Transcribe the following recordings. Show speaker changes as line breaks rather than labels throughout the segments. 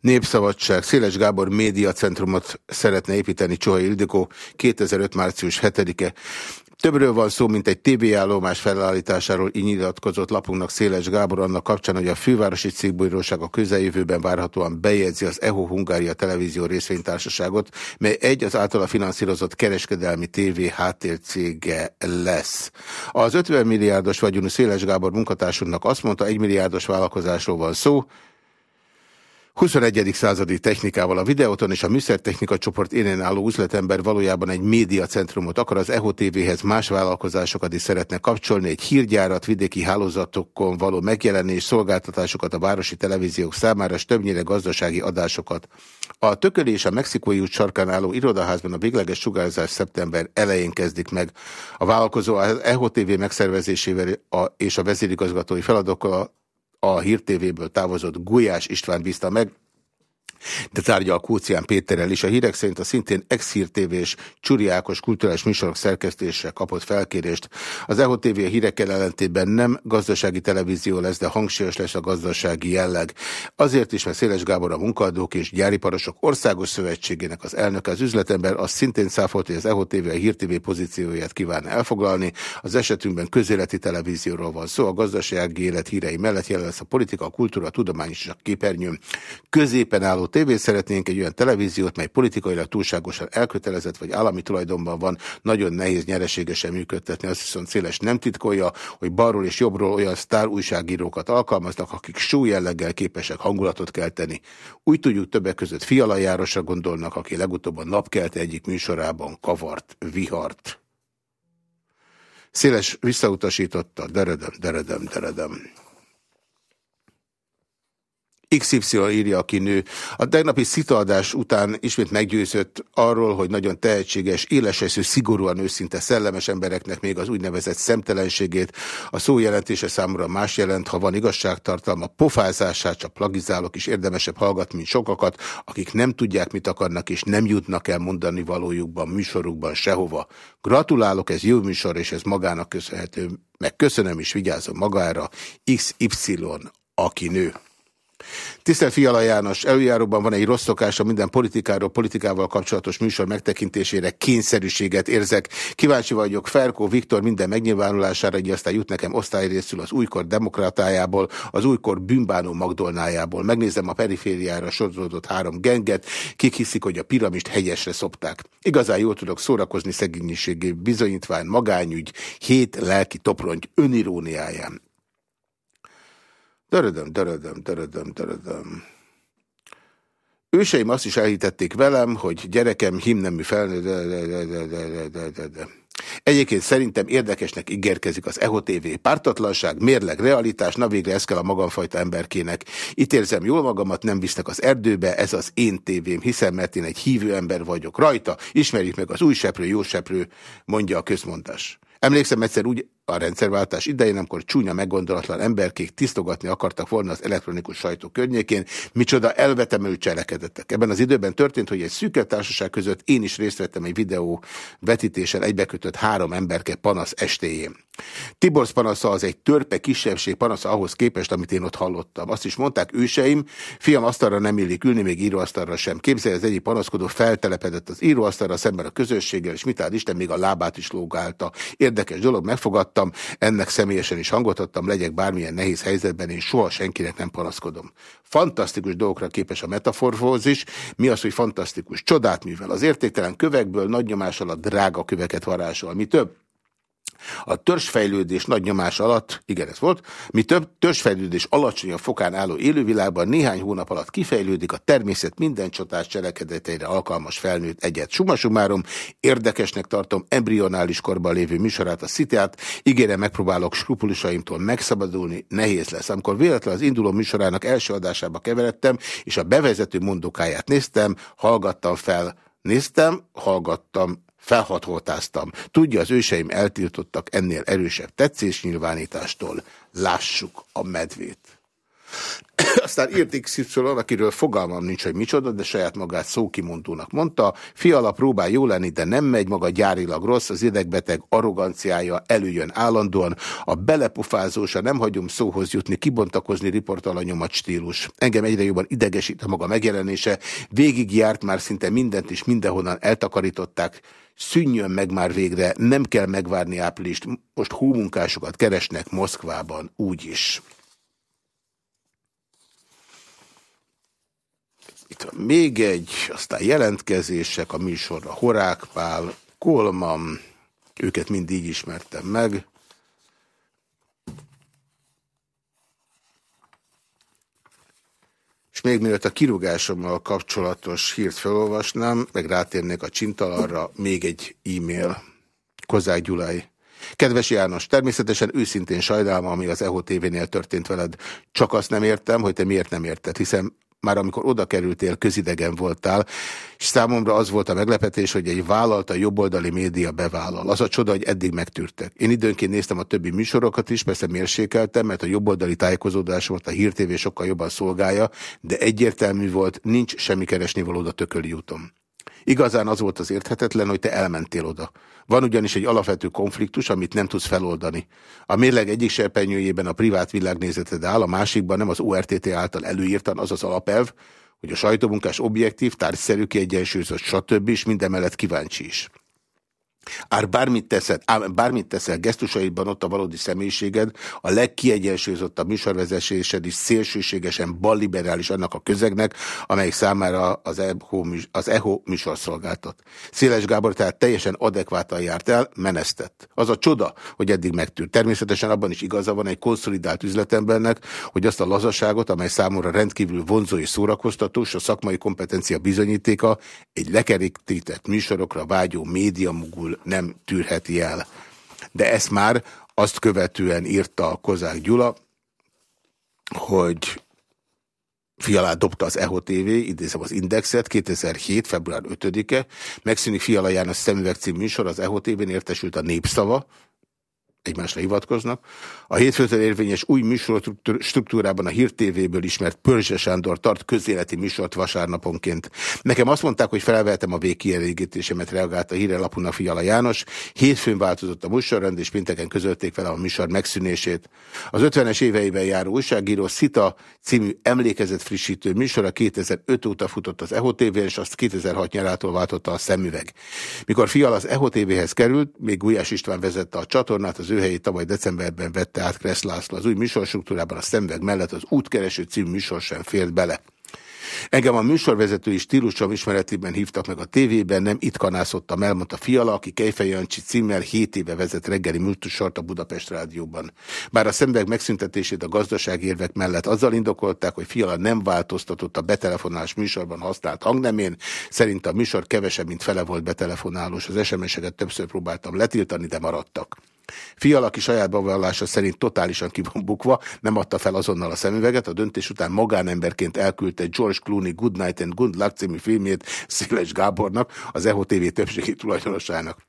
Népszabadság. Széles Gábor médiacentrumot szeretne építeni Csohai Ildikó 2005. március 7-e. Többről van szó, mint egy TV-állomás felállításáról így nyilatkozott lapunknak Széles Gábor annak kapcsán, hogy a fővárosi cégbújróság a közeljövőben várhatóan bejegyzi az EHO Hungária Televízió részvénytársaságot, mely egy az általa finanszírozott kereskedelmi TV háttércége lesz. Az 50 milliárdos vagyonú Széles Gábor munkatársunknak azt mondta, egy milliárdos vállalkozásról van szó, 21. századi technikával a videóton és a műszertechnika csoport élen álló üzletember valójában egy médiacentrumot akar, az EHO TV-hez más vállalkozásokat is szeretne kapcsolni, egy hírgyárat, vidéki hálózatokon való megjelenés, szolgáltatásokat a városi televíziók számára, és többnyire gazdasági adásokat. A tökölés a Mexikói út sarkán álló irodaházban a végleges sugárzás szeptember elején kezdik meg. A vállalkozó az EHO TV megszervezésével és a vezérigazgatói feladatokkal a Hír TV-ből távozott Gulyás István bízta meg, de tárgyal Kócián Péterrel is. A hírek szerint a szintén ex-hír Csuri Ákos kulturális műsorok szerkesztésre kapott felkérést. Az EHO TV a hírekkel ellentétben nem gazdasági televízió lesz, de hangsúlyos lesz a gazdasági jelleg. Azért is, mert Széles Gábor a munkadók és gyáriparosok országos szövetségének az elnöke, az üzletember azt szintén száfolt, hogy az EHO TV a hír TV pozícióját kíván elfoglalni. Az esetünkben közéleti televízióról van szó, a gazdasági élet hírei mellett jelen lesz a politika, a kultúra, a tudomány és a képernyőn. Középen álló tévét szeretnénk, egy olyan televíziót, mely politikailag túlságosan elkötelezett, vagy állami tulajdonban van, nagyon nehéz nyereségesen működtetni. Azt viszont széles nem titkolja, hogy balról és jobbról olyan sztár újságírókat alkalmaznak, akik jelleggel képesek hangulatot kelteni. Úgy tudjuk többek között Fiala Járosra gondolnak, aki legutóbb a napkelte egyik műsorában kavart, vihart. Széles visszautasította, deredem, deredem, deredem. XY írja, aki nő. A tegnapi szitaadás után ismét meggyőzött arról, hogy nagyon tehetséges, éleseszű, szigorúan őszinte, szellemes embereknek még az úgynevezett szemtelenségét. A szó jelentése számomra más jelent, ha van igazságtartalma, pofázását csak plagizálok is érdemesebb hallgatni, mint sokakat, akik nem tudják, mit akarnak, és nem jutnak el mondani valójukban, műsorukban sehova. Gratulálok, ez jó műsor, és ez magának köszönhető. Meg köszönöm, és vigyázom magára. XY, aki nő. Tisztelt Fiala János, előjáróban van egy rossz szokása minden politikáról, politikával kapcsolatos műsor megtekintésére kényszerűséget érzek. Kíváncsi vagyok Ferkó Viktor minden megnyilvánulására, így aztán jut nekem osztályrészül az újkor demokratájából, az újkor bűnbánó Magdolnájából. Megnézem a perifériára sorolódott három genget, kik hiszik, hogy a piramist hegyesre szopták. Igazán jól tudok szórakozni szegénységi bizonyítvány, magányügy, hét lelki topronty öniróniáján. Dörödöm, dörödöm, dörödöm, dörödöm. Őseim azt is elhitették velem, hogy gyerekem himnemű felnő... Egyébként szerintem érdekesnek ígérkezik az EHO TV. Pártatlanság, mérleg, realitás, na végre ez kell a magamfajta emberkének. Itt érzem jól magamat, nem visznek az erdőbe, ez az én tévém, hiszen mert én egy hívő ember vagyok rajta. Ismerjük meg az új seprő, jó seprő, mondja a közmondás. Emlékszem egyszer úgy a rendszerváltás idején, amikor csúnya meggondolatlan emberkék tisztogatni akartak volna az elektronikus sajtó környékén, micsoda elvetemű cselekedettek. Ebben az időben történt, hogy egy szűkebb társaság között én is részt vettem egy videó vetítésen egybekötött három emberke panasz estéjén. Tiborsz panasza az egy törpe kisebbség panasza ahhoz képest, amit én ott hallottam. Azt is mondták őseim, fiam asztalra nem illik ülni, még íróasztalra sem. Képzelj, az egyik panaszkodó feltelepedett az íróasztalra szemben a közösséggel, és mit áll Isten, még a lábát is lógálta. Érdekes dolog, megfogadtam, ennek személyesen is hangot adtam, legyek bármilyen nehéz helyzetben, én soha senkinek nem panaszkodom. Fantasztikus dolgokra képes a metaforfózis. Mi az, hogy fantasztikus? Csodát művel. Az értéktelen kövekből nagy nyomás alatt drága köveket varázsol. Mi több? A törzsfejlődés nagy nyomás alatt, igen ez volt, mi több törzsfejlődés alacsonyabb fokán álló élővilágban néhány hónap alatt kifejlődik a természet minden csatás cselekedeteire alkalmas felnőtt egyet. Sumasumárom, érdekesnek tartom embrionális korban lévő műsorát, a szitát, ígérem megpróbálok skrupulisaimtól megszabadulni, nehéz lesz. Amikor véletlen az induló műsorának első adásába keveredtem, és a bevezető mondokáját néztem, hallgattam fel, néztem, hallgattam, Felhatoltáztam. Tudja, az őseim eltiltottak ennél erősebb tetszésnyilvánítástól. Lássuk a medvét. Aztán írt XY, akiről fogalmam nincs, hogy micsoda, de saját magát szókimondónak mondta. Fiala próbál jó lenni, de nem megy, maga gyárilag rossz, az idegbeteg arroganciája előjön állandóan. A belepofázósa nem hagyom szóhoz jutni, kibontakozni riportalanyomat stílus. Engem egyre jobban idegesít a maga megjelenése. Végig járt már szinte mindent és mindenhonnan eltakarították. Szűnjön meg már végre, nem kell megvárni áprilist. Most húmunkásokat keresnek Moszkvában úgyis. Van még egy, aztán jelentkezések a műsorra. Horák Pál, Kolman, őket mind így ismertem meg. És még mielőtt a kirúgásommal kapcsolatos hírt felolvasnám, meg rátérnék a csintalarra, még egy e-mail. Kozák Gyulai. Kedves János, természetesen őszintén sajnálom, ami az EHO TV-nél történt veled. Csak azt nem értem, hogy te miért nem érted, hiszen már amikor oda kerültél, közidegen voltál, és számomra az volt a meglepetés, hogy egy vállalta jobboldali média bevállal. Az a csoda, hogy eddig megtűrtek. Én időnként néztem a többi műsorokat is, persze mérsékeltem, mert a jobboldali tájékozódásomat a hírtévé sokkal jobban szolgálja, de egyértelmű volt, nincs semmi keresni való a tököli úton. Igazán az volt az érthetetlen, hogy te elmentél oda. Van ugyanis egy alapvető konfliktus, amit nem tudsz feloldani. A mérleg egyik serpenyőjében a privát világnézeted áll, a másikban nem az ORTT által előírtan az az alapelv, hogy a sajtómunkás objektív, tárgyszerű, kiegyensúlyozott, stb. és mindemellett kíváncsi is. Ár bármit teszel, ám bármit teszel, gesztusaidban ott a valódi személyiséged, a legkiegyensúlyozottabb műsorvezetésed is szélsőségesen balliberális annak a közegnek, amelyik számára az EHO, az EHO műsorszolgáltat. Széles Gábor tehát teljesen adekvátan járt el, menesztett. Az a csoda, hogy eddig megtűrt. Természetesen abban is igaza van egy konszolidált üzletembernek, hogy azt a lazaságot, amely számomra rendkívül vonzó és szórakoztató, és a szakmai kompetencia bizonyítéka, egy lekerített műsorokra vágyó médiamugul nem tűrheti el. De ezt már azt követően írta Kozák Gyula, hogy Fialát dobta az EHO TV, idézem az Indexet, 2007. február 5-e, megszűnik Fiala János szemüveg című műsor, az EHO TV-n értesült a népszava, egymásra hivatkoznak. A hétfőtől érvényes új műsor struktúrában a Hír TV-ből ismert Pörzse Sándor tart közéleti műsort vasárnaponként. Nekem azt mondták, hogy felvehetem a végkielégítésemet, reagált a hírelapunak Fiala János. Hétfőn változott a műsorrend, és pénteken közölték vele a műsor megszűnését. Az 50-es éveiben járó újságíró Szita című emlékezet frissítő műsora 2005 óta futott az EHO TV-en, és azt 2006 nyarától váltotta a szemüveg. Mikor Fiala az EHO TV-hez került, még Gulyás István vezette a csatornát, az ő helyét tavaly decemberben vette át Kressz László. Az új műsorstruktúrában a szemveg mellett az útkereső című műsor sem fért bele. Engem a műsorvezetői stílusom ismeretében hívtak meg a tévében, nem itt kanászottam el, mondta Fiala, aki Kejfej Jancsi címmel 7 éve vezet reggeli műsort a Budapest Rádióban. Bár a szemveg megszüntetését a gazdaságérvek mellett azzal indokolták, hogy Fiala nem változtatott a betelefonálás műsorban használt hangnemén, szerint a műsor kevesebb, mint fele volt betelefonálós. Az SMS-eket többször próbáltam letiltani, de maradtak. Fiala, aki saját bevallása szerint totálisan ki nem adta fel azonnal a szemüveget, a döntés után magánemberként elküldte George Clooney Good Night and Good Luck című filmjét Széles Gábornak, az EHO TV többségi tulajdonosának.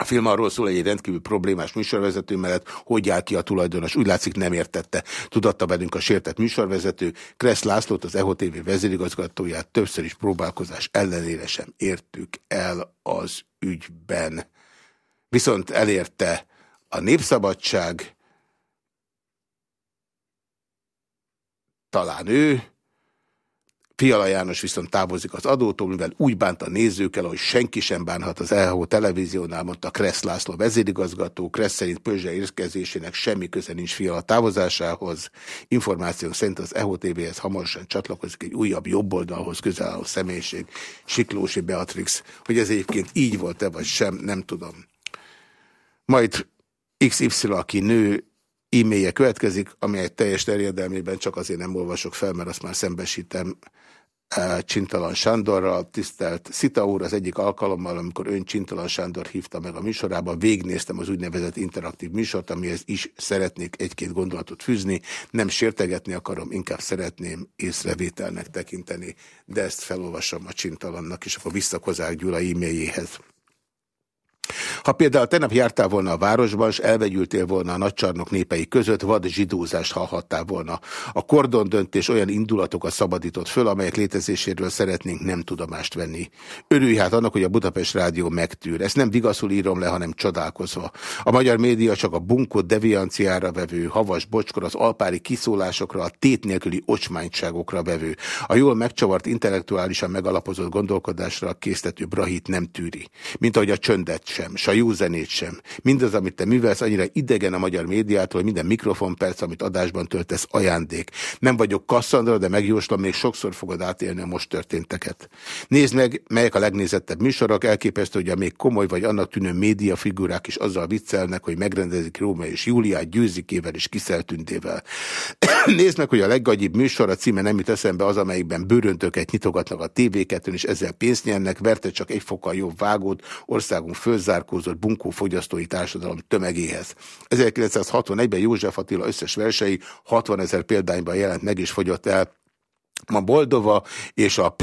A film arról szól, hogy egy rendkívül problémás műsorvezető mellett hogy áll ki a tulajdonos. Úgy látszik nem értette. Tudatta velünk a sértett műsorvezető. Kressz Lászlót, az EHO TV vezérigazgatóját többször is próbálkozás ellenére sem értük el az ügyben. Viszont elérte a népszabadság, talán ő, Fiala János viszont távozik az adótól, mivel úgy bánt a nézőkkel, hogy senki sem bánhat az EHO televíziónál, mondta Kressz László vezérigazgató. Kressz szerint Pörzse érkezésének semmi köze nincs Fiala távozásához. Információk szerint az EHO TV-hez hamarosan csatlakozik egy újabb jobboldalhoz közel álló személyiség, Siklósi Beatrix. Hogy ez egyébként így volt-e vagy sem, nem tudom. Majd XY, aki nő, e-mailje következik, egy teljes terjedelmében csak azért nem olvasok fel, mert azt már szembesítem e, Csintalan Sándorral, tisztelt Szita úr, az egyik alkalommal, amikor ön Csintalan Sándor hívta meg a műsorában, végnéztem az úgynevezett interaktív műsort, amihez is szeretnék egy-két gondolatot fűzni, nem sértegetni akarom, inkább szeretném észrevételnek tekinteni, de ezt felolvasom a Csintalannak, és akkor visszakozák Gyula e-mailjéhez. Ha például tegnap jártál volna a városban, és elvegyültél volna a nagycsarnok népei között, vad zsidózást hallhattál volna. A kordon döntés olyan indulatokat szabadított föl, amelyek létezéséről szeretnénk nem tudomást venni. Örülj hát annak, hogy a Budapest Rádió megtűr. Ezt nem vigaszul írom le, hanem csodálkozva. A magyar média csak a bunkó devianciára vevő, havas bocskor, az alpári kiszólásokra, a tét nélküli ocsmányságokra vevő. A jól megcsavart intellektuálisan megalapozott gondolkodásra késztető brahit nem tűri. Mint ahogy a csöndet sem, s a jó zenét sem. Mindaz, amit te művelsz, annyira idegen a magyar médiától, minden mikrofonperc, amit adásban töltesz, ajándék. Nem vagyok Kasszandra, de megjóslom, még sokszor fogod átélni a most történteket. Nézd meg, melyek a legnézettebb műsorok, elképesztő, hogy a még komoly vagy annak tűnő média figurák is azzal viccelnek, hogy megrendezik Róma és Júliát győzikével és kiszeltüntével. Nézd meg, hogy a leggagyibb műsor, a címe nem jut eszembe az, amelyikben bőröntőket nyitogatnak a tévéket, és ezzel pénzt nyernek, verte csak egy fokkal jobb vágót országunk fölzárkózott bunkó fogyasztói társadalom tömegéhez. 1961-ben József Attila összes versei 60 ezer példányban jelent meg és fogyott el. Ma Boldova és a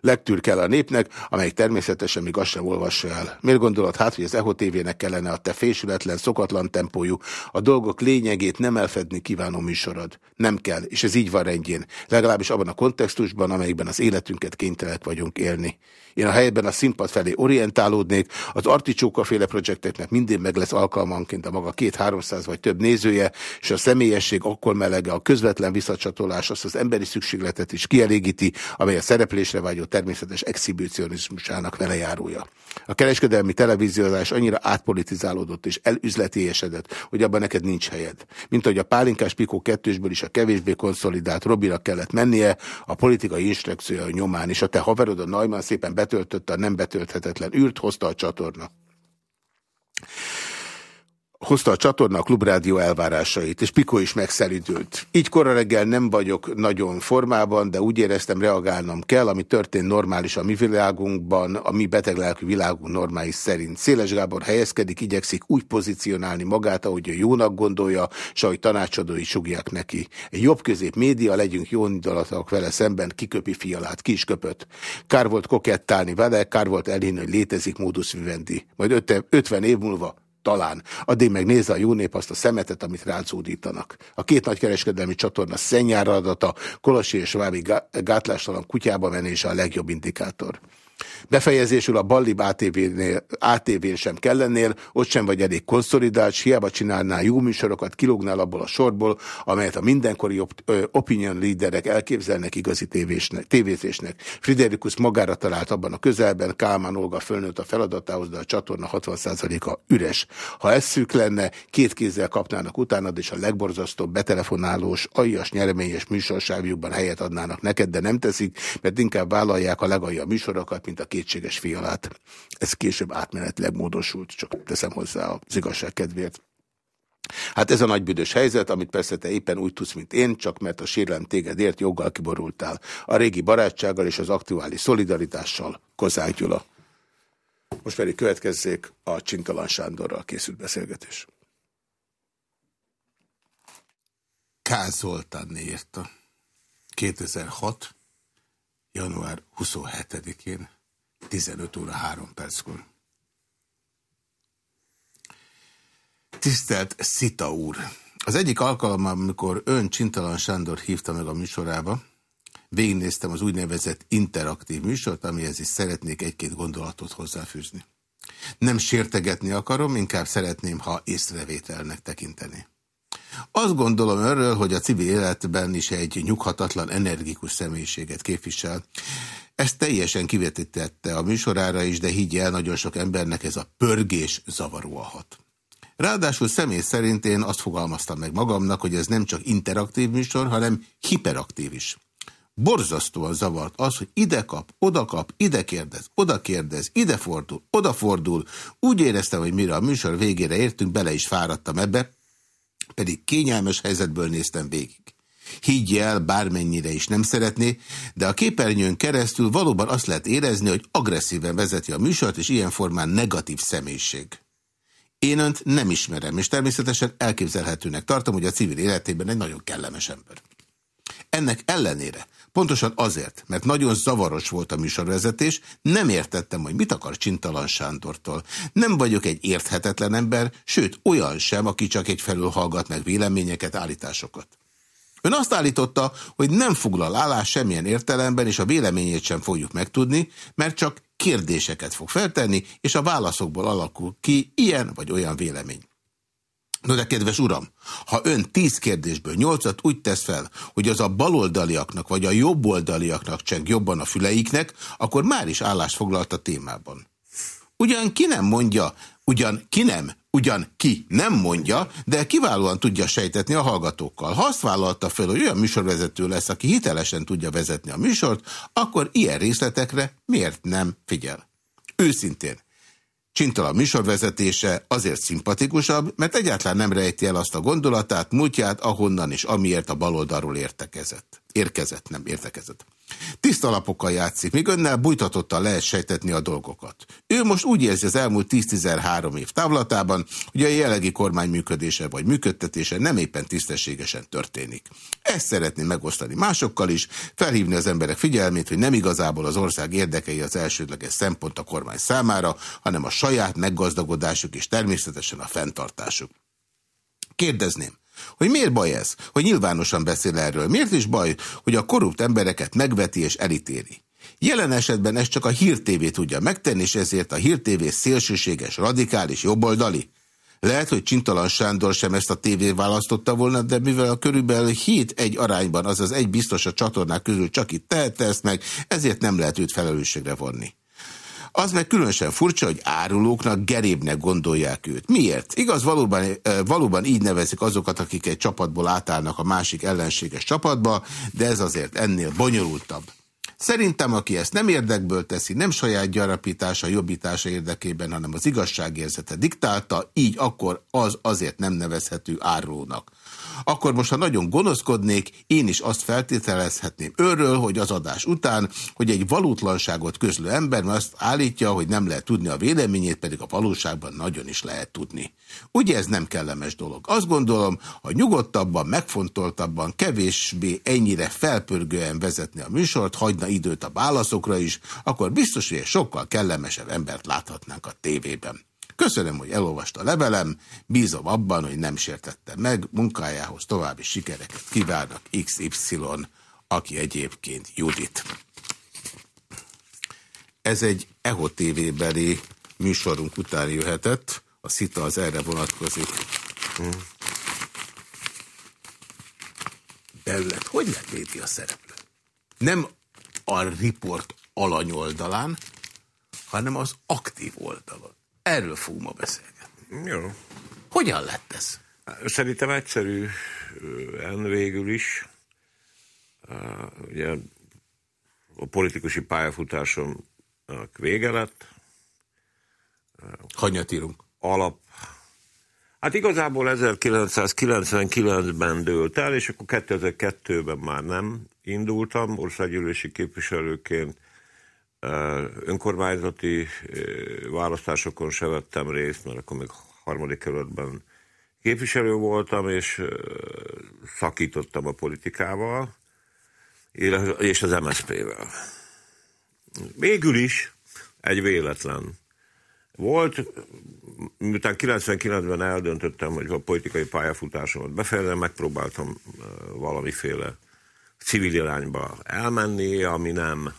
legtűr kell a népnek, amelyik természetesen még azt sem olvassa el. Miért gondolod hát, hogy az EHO TV-nek kellene a te fésületlen, szokatlan tempójú, a dolgok lényegét nem elfedni kívánó műsorod? Nem kell, és ez így van rendjén. Legalábbis abban a kontextusban, amelyikben az életünket kénytelenek vagyunk élni. Én a helyben a színpad felé orientálódnék, az Articsóka féle projekteknek mindig meg lesz alkalmanként a maga két-háromszáz vagy több nézője, és a személyesség akkor melege, a közvetlen visszacsatolás azt az emberi szükségletet is kielégíti, amely a szereplésre vágyó természetes exhibicionizmusának velejárója. A kereskedelmi televíziózás annyira átpolitizálódott és elüzletélyesedett, hogy abban neked nincs helyed. Mint ahogy a pálinkás Pikó kettősből is a kevésbé konszolidált Robira kellett mennie, a politikai instrukciója nyomán, és a te haverod a Neumann szépen betöltötte a nem betölthetetlen űrt, hozta a csatorna hozta a csatorna a klubrádió elvárásait, és Piko is megszeridült. Így korra reggel nem vagyok nagyon formában, de úgy éreztem, reagálnom kell, ami történt normális a mi világunkban, a mi beteglelkű világunk normális szerint. Széles Gábor helyezkedik, igyekszik úgy pozícionálni magát, ahogy ő jónak gondolja, és ahogy tanácsadói sugják neki. Egy jobb közép média, legyünk jó indulatok vele szemben, kiköpi fialát, ki is köpött. Kár volt kokettálni vele, kár volt elhinni, hogy létezik módusz vivendi. Majd 50 év múlva talán. Addig meg nézze a jó nép azt a szemetet, amit rácódítanak. A két nagy kereskedelmi csatorna szennyára adata, Kolosi és Vávi gátlástalan kutyába menése a legjobb indikátor. Befejezésül a Ballib ATV-n sem kellenél, ott sem vagy elég konszolidált, hiába csinálnál jó műsorokat, kilógnál abból a sorból, amelyet a mindenkori op opinion leaderek elképzelnek igazi tévésnek, tévézésnek. Friderikus magára talált abban a közelben, Kálmán Olga fölnőtt a feladatához, de a csatorna 60%-a üres. Ha ez szűk lenne, két kézzel kapnának utánad, és a legborzasztóbb betelefonálós, aljas, nyereményes műsorsávjukban helyet adnának neked, de nem teszik, mert inkább vállalják a legalja műsorokat, mint a kétséges fialát. Ez később átmenetileg módosult, csak teszem hozzá az igazság kedvéért. Hát ez a nagybüdös helyzet, amit persze te éppen úgy tudsz, mint én, csak mert a sérelem tégedért joggal kiborultál. A régi barátsággal és az aktuális szolidaritással, Kozák Gyula. Most pedig következzék a Csintalan Sándorral készült beszélgetés. K. Zoltán írta. 2006. január 27-én 15 óra 3 perckor. Tisztelt Szita úr! Az egyik alkalommal, amikor ön Csintalan Sándor hívta meg a műsorába, végignéztem az úgynevezett interaktív műsort, amihez is szeretnék egy-két gondolatot hozzáfűzni. Nem sértegetni akarom, inkább szeretném, ha észrevételnek tekinteni. Azt gondolom önről, hogy a civil életben is egy nyughatatlan, energikus személyiséget képvisel. Ezt teljesen kivetítette a műsorára is, de higgye el, nagyon sok embernek ez a pörgés zavaróan hat. Ráadásul személy szerint én azt fogalmaztam meg magamnak, hogy ez nem csak interaktív műsor, hanem hiperaktív is. Borzasztóan zavart az, hogy ide kap, oda kap, ide kérdez, oda kérdez, ide fordul, oda fordul. Úgy éreztem, hogy mire a műsor végére értünk, bele is fáradtam ebbe, pedig kényelmes helyzetből néztem végig. Higgy el, bármennyire is nem szeretné, de a képernyőn keresztül valóban azt lehet érezni, hogy agresszíven vezeti a műsort, és ilyen formán negatív személyiség. Én önt nem ismerem, és természetesen elképzelhetőnek tartom, hogy a civil életében egy nagyon kellemes ember. ennek ellenére, pontosan azért, mert nagyon zavaros volt a műsorvezetés, nem értettem, hogy mit akar Csintalan Sándortól. Nem vagyok egy érthetetlen ember, sőt olyan sem, aki csak egyfelől hallgat meg véleményeket, állításokat. Ön azt állította, hogy nem foglal állás semmilyen értelemben, és a véleményét sem fogjuk megtudni, mert csak kérdéseket fog feltenni, és a válaszokból alakul ki ilyen vagy olyan vélemény. No de kedves uram, ha ön tíz kérdésből nyolcat úgy tesz fel, hogy az a baloldaliaknak vagy a jobboldaliaknak cseng jobban a füleiknek, akkor már is állást foglalt a témában. Ugyan ki nem mondja, ugyan ki nem, ugyan ki nem mondja, de kiválóan tudja sejtetni a hallgatókkal. Ha azt vállalta fel, hogy olyan műsorvezető lesz, aki hitelesen tudja vezetni a műsort, akkor ilyen részletekre miért nem figyel? Őszintén, Csintalan műsorvezetése azért szimpatikusabb, mert egyáltalán nem rejti el azt a gondolatát, múltját, ahonnan és amiért a baloldalról értekezett. Érkezett, nem értekezett. Tiszta lapokkal játszik, míg önnel bújtatottan lehet sejtetni a dolgokat. Ő most úgy érzi az elmúlt 10-13 év távlatában, hogy a jelenlegi kormány működése vagy működtetése nem éppen tisztességesen történik. Ezt szeretné megosztani másokkal is, felhívni az emberek figyelmét, hogy nem igazából az ország érdekei az elsődleges szempont a kormány számára, hanem a saját meggazdagodásuk és természetesen a fenntartásuk. Kérdezném, hogy miért baj ez, hogy nyilvánosan beszél erről? Miért is baj, hogy a korrupt embereket megveti és elítéli? Jelen esetben ez csak a Hír TV tudja megtenni, és ezért a Hír TV szélsőséges, radikális, jobboldali. Lehet, hogy Csintalan Sándor sem ezt a tévé választotta volna, de mivel a körülbelül 7-1 arányban, azaz egy biztos a csatornák közül csak itt tehette ezt meg, ezért nem lehet őt felelősségre vonni. Az meg különösen furcsa, hogy árulóknak gerébnek gondolják őt. Miért? Igaz, valóban, valóban így nevezik azokat, akik egy csapatból átállnak a másik ellenséges csapatba, de ez azért ennél bonyolultabb. Szerintem, aki ezt nem érdekből teszi, nem saját gyarapítása, jobbítása érdekében, hanem az igazságérzete diktálta, így akkor az azért nem nevezhető árulónak akkor most, ha nagyon gonoszkodnék, én is azt feltételezhetném őről, hogy az adás után, hogy egy valótlanságot közlő ember azt állítja, hogy nem lehet tudni a véleményét, pedig a valóságban nagyon is lehet tudni. Ugye ez nem kellemes dolog. Azt gondolom, ha nyugodtabban, megfontoltabban, kevésbé ennyire felpörgően vezetni a műsort, hagyna időt a válaszokra is, akkor biztos, hogy sokkal kellemesebb embert láthatnánk a tévében. Köszönöm, hogy elolvasta levelem, bízom abban, hogy nem sértette meg, munkájához további sikereket kívánok XY, aki egyébként Judit. Ez egy EHO TV-beli műsorunk után jöhetett, a szita az erre vonatkozik. Bellet, hogy lett média a szereplő? Nem a riport alanyoldalán, hanem az aktív oldalon. Erről fogunk ma beszélgetni.
Jó.
Hogyan lett ez?
Szerintem egyszerű en végül is. Ugye a politikusi pályafutásom vége lett.
Hanyat írunk?
Alap. Hát igazából 1999-ben dőlt el, és akkor 2002-ben már nem indultam országgyűlési képviselőként önkormányzati választásokon se vettem részt, mert akkor még harmadik kerületben képviselő voltam, és szakítottam a politikával, és az MSZP-vel. Végül is egy véletlen volt, miután 99-ben eldöntöttem, hogy a politikai pályafutásomat befejezem, megpróbáltam valamiféle civil irányba elmenni, ami nem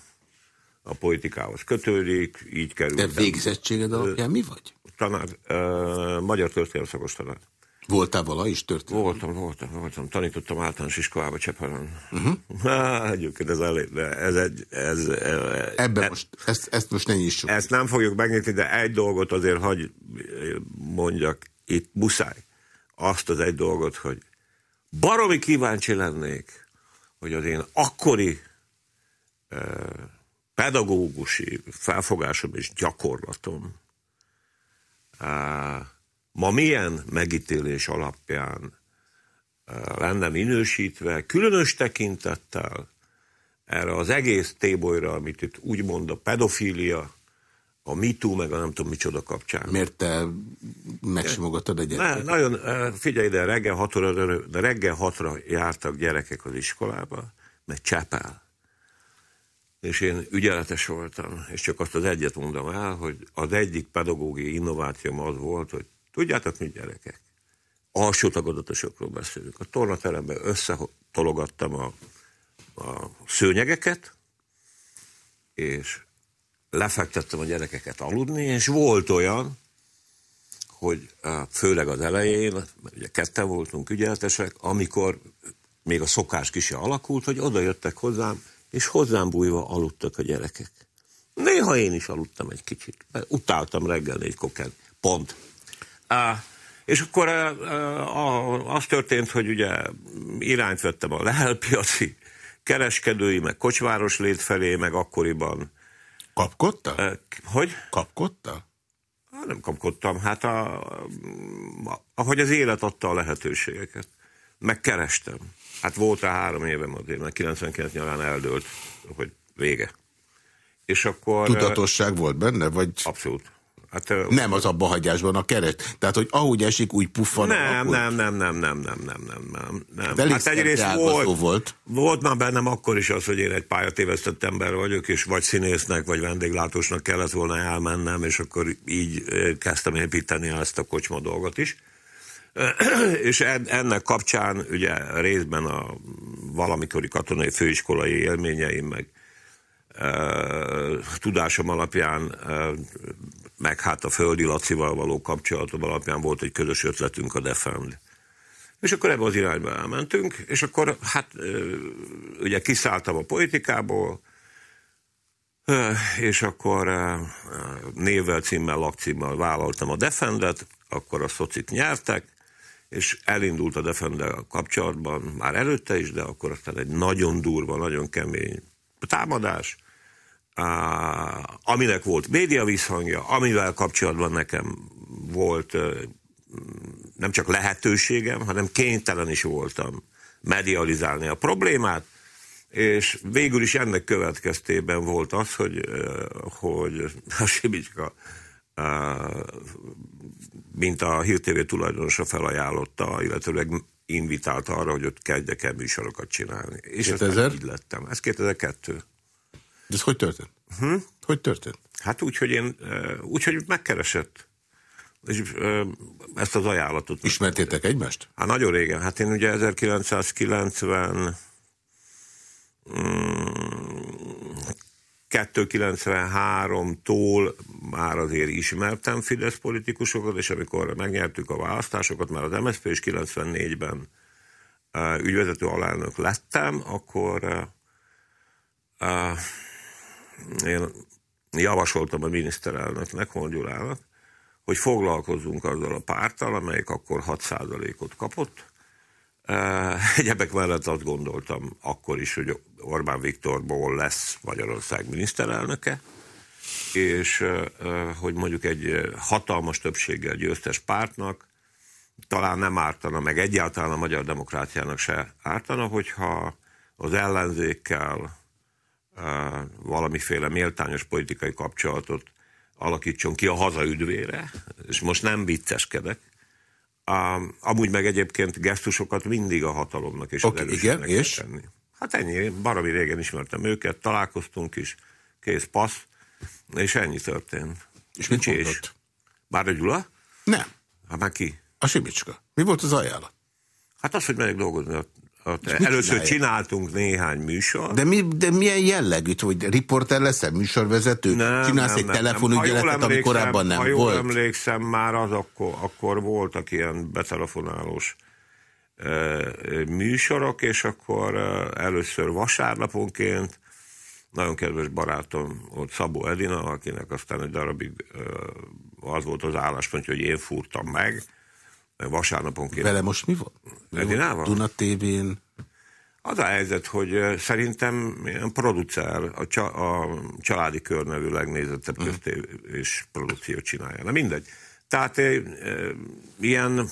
a politikához kötődik, így kerül.
De végzettséged alapján mi vagy?
Tanár, uh, magyar történelmi szakos tanár.
Voltál vala is történelmi?
Voltam, voltam, voltam. Tanítottam általános iskolába Csepelen. Uh -huh. Há, egyébként ez elég, de ez egy... Ez,
Ebben e, most, ezt, ezt most ne nyissuk.
Ezt nem fogjuk megnyitni, de egy dolgot azért hagy mondjak, itt muszáj. Azt az egy dolgot, hogy baromi kíváncsi lennék, hogy az én akkori pedagógusi felfogásom és gyakorlatom ma milyen megítélés alapján lenne minősítve, különös tekintettel erre az egész tébolyra, amit itt úgymond a pedofília, a MeToo, meg a nem tudom micsoda kapcsán.
Miért te megsimogatod egyet?
Ne, nagyon, figyelj ide, reggel hatra, de reggel hatra jártak gyerekek az iskolába, egy csepel. És én ügyeletes voltam, és csak azt az egyet mondom el, hogy az egyik pedagógiai innovációm az volt, hogy tudjátok mit gyerekek? Alsó tagodatosokról beszélünk. A tornateremben összetologattam a, a szőnyegeket, és lefektettem a gyerekeket aludni, és volt olyan, hogy főleg az elején, mert ugye ketten voltunk ügyeletesek, amikor még a szokás kise alakult, hogy oda jöttek hozzám, és hozzám bújva aludtak a gyerekek. Néha én is aludtam egy kicsit, mert utáltam reggel négy kokán. Pont. Á, és akkor az történt, hogy ugye irányt vettem a lehelpiaci kereskedői, meg kocsváros lét felé, meg akkoriban.
Kapkodta?
Hogy?
Kapkodta?
Nem kapkodtam, hát a, ahogy az élet adta a lehetőségeket. Megkerestem. Hát volt rá három évem azért, mert 99 nyarán eldőlt, hogy vége. És akkor...
Tudatosság volt benne, vagy...
Abszolút.
Hát, nem az abbahagyásban a keret. Tehát, hogy ahogy esik, úgy puffan.
Nem, nem, nem, nem, nem, nem, nem, nem, nem.
Hát, hát egyrészt volt,
volt. Volt már bennem akkor is az, hogy én egy pályatévesztett ember vagyok, és vagy színésznek, vagy vendéglátósnak kellett volna elmennem, és akkor így kezdtem építeni ezt a kocsma dolgot is. és ennek kapcsán ugye részben a valamikori katonai főiskolai élményeim, meg tudásom alapján meg hát a Földi Lacival való kapcsolatom alapján volt egy közös ötletünk a Defend. És akkor ebbe az irányba elmentünk, és akkor hát ugye kiszálltam a politikából, és akkor névvel, címmel, lakcímmel vállaltam a Defendet, akkor a szocik nyertek, és elindult a Defender kapcsolatban, már előtte is, de akkor aztán egy nagyon durva, nagyon kemény támadás, aminek volt média visszhangja, amivel kapcsolatban nekem volt nem csak lehetőségem, hanem kénytelen is voltam medializálni a problémát, és végül is ennek következtében volt az, hogy, hogy a Sibicska mint a Hír TV tulajdonosa felajánlotta, illetőleg invitálta arra, hogy ott kezdjek el műsorokat csinálni. És
2000?
így lettem. Ez 2002.
De ez hogy történt? Hm? Hogy történt?
Hát úgy, hogy én, úgy, hogy megkeresett. És ezt az ajánlatot.
Ismertétek egymást?
Hát nagyon régen. Hát én ugye 1990 293-tól már azért ismertem Fidesz politikusokat, és amikor megnyertük a választásokat, már az MSZP és 94-ben ügyvezető alelnök lettem, akkor én javasoltam a miniszterelnöknek, Hongyulának, hogy foglalkozzunk azzal a párttal, amelyik akkor 6%-ot kapott. Egyebek mellett azt gondoltam akkor is, hogy Orbán Viktorból lesz Magyarország miniszterelnöke, és hogy mondjuk egy hatalmas többséggel győztes pártnak talán nem ártana, meg egyáltalán a magyar demokráciának se ártana, hogyha az ellenzékkel valamiféle méltányos politikai kapcsolatot alakítson ki a haza üdvére, és most nem vicceskedek, amúgy meg egyébként gesztusokat mindig a hatalomnak és
okay, az igen, és? tenni.
Hát ennyi, baromi régen ismertem őket, találkoztunk is, kész passz, és ennyi történt.
És mit mondott?
Bár a Gyula?
Nem.
Hát már ki?
A Simicska. Mi volt az ajánlat?
Hát az, hogy megyek dolgozni a Először csináltunk néhány műsor.
De, mi, de milyen jellegűt, hogy riporter leszel, műsorvezető? Nem, Csinálsz nem, egy telefonügyeletet, ami korábban nem
ha
volt? Ha
jól emlékszem, már az akkor, akkor voltak ilyen betelefonálós műsorok, és akkor először vasárnaponként nagyon kedves barátom volt Szabó Edina, akinek aztán egy darabig az volt az álláspontja, hogy én fúrtam meg, vasárnaponként.
Vele most mi van?
Edinával?
Duna TV-n?
Az a helyzet, hogy szerintem ilyen producer, a, csa, a családi kör nevű legnézettebb mm. és produkciót csinálja. Na mindegy. Tehát e, ilyen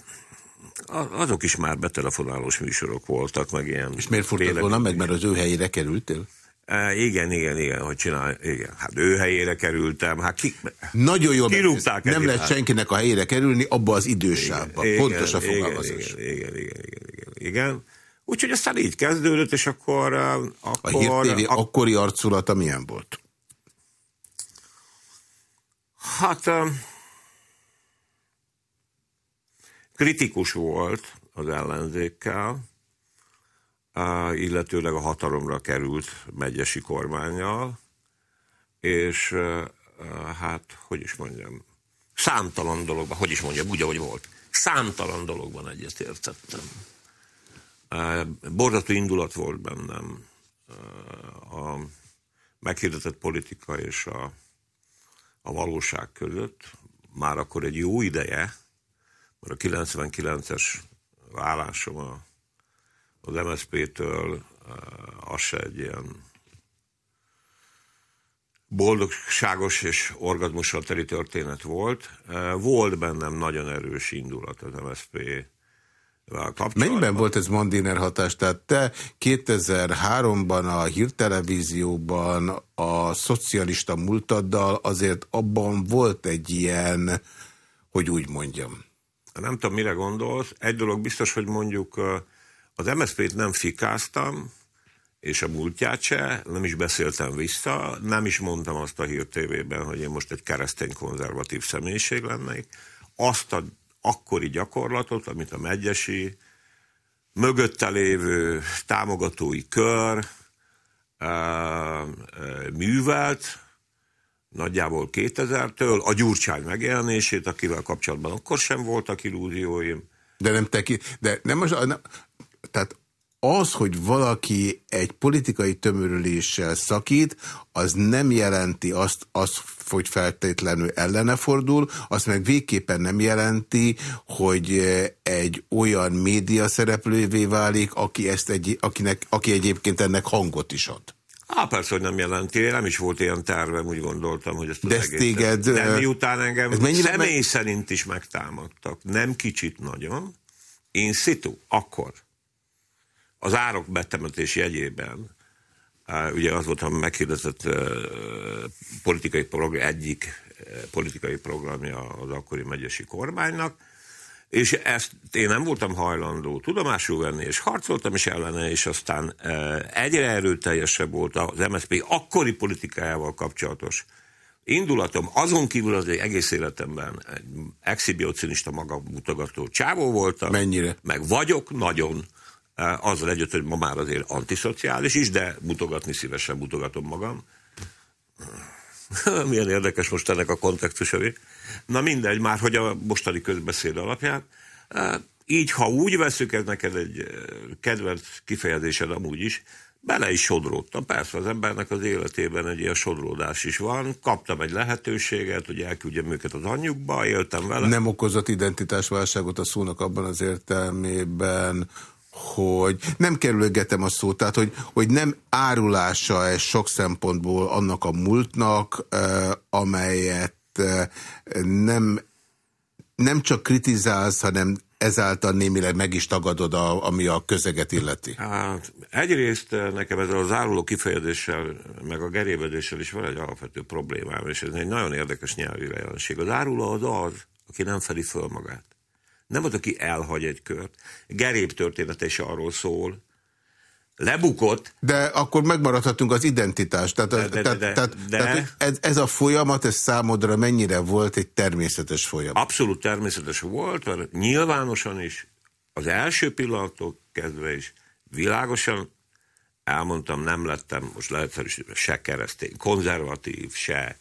azok is már betelefonálós műsorok voltak, meg ilyen...
És miért fordult volna meg, mert az ő helyére kerültél?
E, igen, igen, igen, hogy csinál, igen. Hát ő helyére kerültem, hát ki,
Nagyon jól kirúgták Nem lehet senkinek a helyére kerülni abba az idősávba. Igen, Pontos a fogalmazás.
Igen, igen, igen, igen, igen, igen. Úgyhogy aztán így kezdődött, és akkor...
akkor a Hír TV a... akkori arculata milyen volt?
Hát kritikus volt az ellenzékkel, illetőleg a hatalomra került megyesi kormányjal, és hát, hogy is mondjam, számtalan dologban, hogy is mondjam, úgy, ahogy volt, számtalan dologban egyetértettem. Borzató indulat volt bennem a meghirdetett politika és a, a valóság között. Már akkor egy jó ideje, a 99-es vállásom a, az MSZP-től az se egy ilyen boldogságos és orgazmussal teli történet volt. Volt bennem nagyon erős indulat az MSZP
Mennyiben volt ez Mandiner hatás? Tehát te 2003-ban a hírtelevízióban a szocialista múltaddal azért abban volt egy ilyen, hogy úgy mondjam.
Nem tudom, mire gondolsz. Egy dolog biztos, hogy mondjuk az MSZP-t nem fikáztam, és a múltját se, nem is beszéltem vissza, nem is mondtam azt a hír tévében, hogy én most egy keresztény konzervatív személyiség lennék. Azt a akkori gyakorlatot, amit a megyesi mögötte lévő támogatói kör művelt, nagyjából 2000-től, a Gyurcsány megjelenését, akivel kapcsolatban akkor sem voltak illúzióim.
De nem teki, de nem most, nem, tehát az, hogy valaki egy politikai tömörüléssel szakít, az nem jelenti azt, azt hogy feltétlenül ellene fordul, azt meg végképpen nem jelenti, hogy egy olyan média szereplővé válik, aki, ezt egy, akinek, aki egyébként ennek hangot is ad.
Á, persze, hogy nem jelenti. Nem is volt ilyen tervem, úgy gondoltam, hogy ezt az
De ezt téged...
De miután engem személy meg... szerint is megtámadtak, nem kicsit nagyon, in situ, akkor az árok betemetés jegyében, ugye az volt a meghirdetett politikai program, egyik politikai programja az akkori megyesi kormánynak, és ezt én nem voltam hajlandó tudomásul venni, és harcoltam is ellene, és aztán egyre erőteljesebb volt az MSZP akkori politikájával kapcsolatos indulatom, azon kívül az egész életemben egy exhibicionista magamutogató csávó voltam.
Mennyire?
Meg vagyok, nagyon. Eh, azzal együtt, hogy ma már azért antiszociális is, de mutogatni szívesen mutogatom magam. Milyen érdekes most ennek a kontextusai. Na mindegy, már hogy a mostani közbeszéd alapján. Eh, így, ha úgy veszük, ez neked egy eh, kedvenc kifejezésed amúgy is, bele is sodródtam. Persze az embernek az életében egy ilyen sodródás is van. Kaptam egy lehetőséget, hogy elküldjem őket az anyjukba, éltem vele.
Nem okozott identitásválságot a szónak abban az értelmében, hogy nem kerülgetem a szót, tehát hogy, hogy nem árulása ez sok szempontból annak a múltnak, eh, amelyet nem, nem csak kritizálsz, hanem ezáltal némileg meg is tagadod, a, ami a közeget illeti?
Hát, egyrészt nekem ezzel az áruló kifejezéssel, meg a gerévedéssel is van egy alapvető problémám, és ez egy nagyon érdekes nyelvi jelenség. Az áruló az az, aki nem fedi föl magát. Nem az, aki elhagy egy kört. Gerép története is arról szól, lebukott.
De akkor megmaradhatunk az identitás. Tehát, de, de, tehát, de, tehát, de, tehát ez, ez a folyamat, ez számodra mennyire volt egy természetes folyamat?
Abszolút természetes volt, mert nyilvánosan is, az első pillanattól kezdve is világosan elmondtam, nem lettem, most lehet, se keresztény, konzervatív, se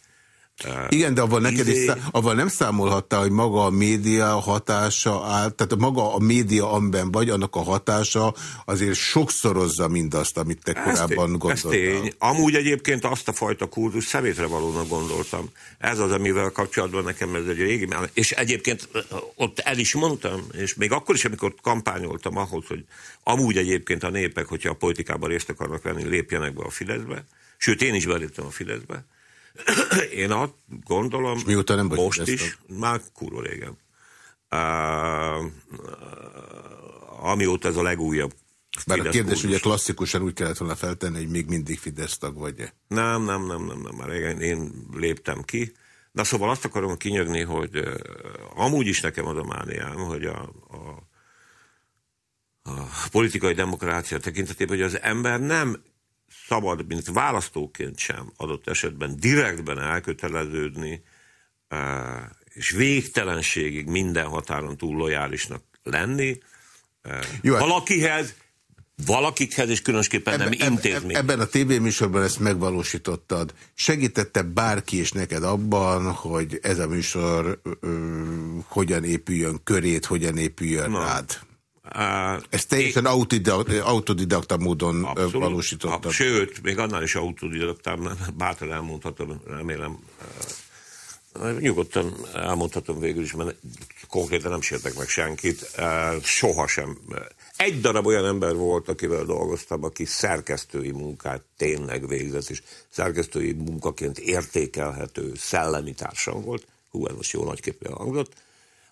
igen, de avval, neked is, avval nem számolhatta, hogy maga a média hatása áll, tehát maga a média, amiben vagy, annak a hatása azért sokszorozza mindazt, amit te korábban gondoltál. Ez tény.
Amúgy egyébként azt a fajta kurzus szemétre valónak gondoltam. Ez az, amivel kapcsolatban nekem ez egy régi, és egyébként ott el is mondtam, és még akkor is, amikor kampányoltam ahhoz, hogy amúgy egyébként a népek, hogyha a politikában részt akarnak venni, lépjenek be a Fideszbe, sőt én is beléptem a Fideszbe, Én azt gondolom,
mióta nem
most is, már kurva régen. Uh, amióta ez a legújabb
bár a kérdés ugye klasszikusan úgy kellett volna feltenni, hogy még mindig Fidesz tag vagy-e?
Nem, nem, nem, nem, nem, már régen én léptem ki. Na szóval azt akarom kinyögni, hogy uh, amúgy is nekem az a mániám, hogy a, a a politikai demokrácia tekintetében, hogy az ember nem szabad, mint választóként sem adott esetben direktben elköteleződni, és végtelenségig minden határon túl lojálisnak lenni. Jó, hát- valakihez, valakikhez, és különösképpen ebben, nem intézmény.
Ebben a tévéműsorban ezt megvalósítottad. Segítette bárki is neked abban, hogy ez a műsor ö, hogyan épüljön körét, hogyan épüljön Na. rád? Ezt teljesen autodidakta, autodidakta módon abszolút, valósítottad.
Sőt, még annál is autodidaktám, bátran elmondhatom, remélem, nyugodtan elmondhatom végül is, mert konkrétan nem sértek meg senkit, sohasem. Egy darab olyan ember volt, akivel dolgoztam, aki szerkesztői munkát tényleg végzett, és szerkesztői munkaként értékelhető szellemi társam volt. Hú, ez most jó nagyképű hangzott.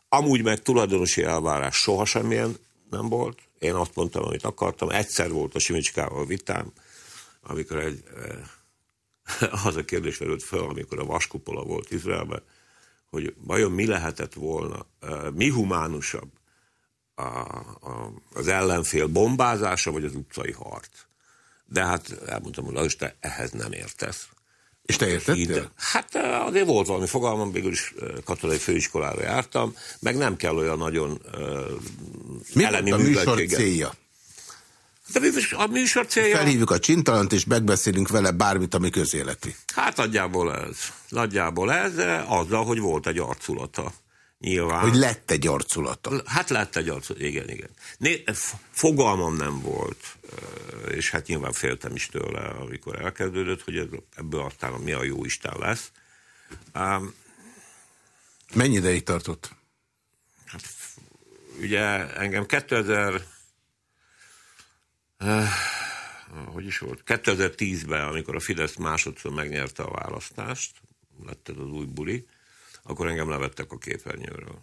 Amúgy meg tulajdonosi elvárás soha semmilyen nem volt. Én azt mondtam, amit akartam. Egyszer volt a Simicskával vitám, amikor egy, eh, az a kérdés verült fel, amikor a vaskupola volt Izraelben, hogy vajon mi lehetett volna, eh, mi humánusabb, a, a, az ellenfél bombázása, vagy az utcai harc. De hát elmondtam, hogy te ehhez nem értesz.
És te értettél?
Hát eh, azért volt valami fogalmam, végül is eh, katonai főiskolára jártam, meg nem kell olyan nagyon uh,
Mi elemi a műsor célja?
De a műsor célja...
Felhívjuk a csintalant, és megbeszélünk vele bármit, ami közéleti.
Hát nagyjából ez. Nagyjából ez, azzal, hogy volt egy arculata. Nyilván.
Hogy lett egy arculata.
Hát lett egy arculata, igen, igen. Né, fogalmam nem volt, és hát nyilván féltem is tőle, amikor elkezdődött, hogy ebből aztán mi a jó Isten lesz. Um,
Mennyi ideig tartott?
Hát, ugye engem 2000 uh, hogy is volt? 2010-ben, amikor a Fidesz másodszor megnyerte a választást, lett ez az új buli, akkor engem levettek a képernyőről.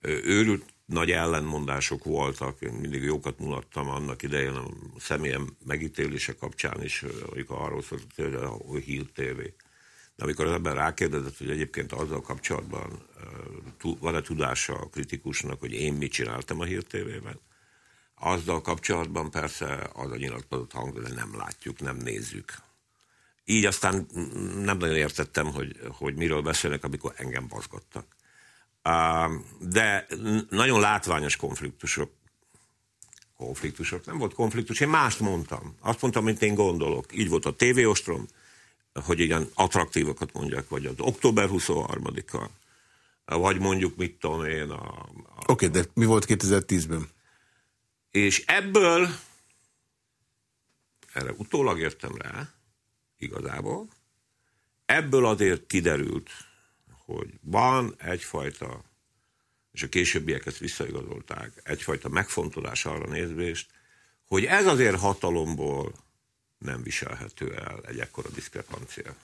Őrült nagy ellenmondások voltak, én mindig jókat mulattam annak idején a személyem megítélése kapcsán is, amikor arról szólt, hogy a Hír TV. De amikor az ember rákérdezett, hogy egyébként azzal kapcsolatban van-e tudása a kritikusnak, hogy én mit csináltam a Hír TV-ben, azzal kapcsolatban persze az a nyilatkozott hang, de nem látjuk, nem nézzük. Így aztán nem nagyon értettem, hogy, hogy miről beszélnek, amikor engem bazgattak. De nagyon látványos konfliktusok. Konfliktusok? Nem volt konfliktus, én mást mondtam. Azt mondtam, mint én gondolok. Így volt a tévéostrom, hogy igen, attraktívokat mondjak, vagy az október 23-a, vagy mondjuk, mit tudom én. A, a,
Oké, okay, de mi volt 2010-ben?
És ebből, erre utólag értem rá, igazából. Ebből azért kiderült, hogy van egyfajta, és a későbbiek ezt visszaigazolták, egyfajta megfontolás arra nézvést, hogy ez azért hatalomból nem viselhető el egy ekkora diszkrepancia.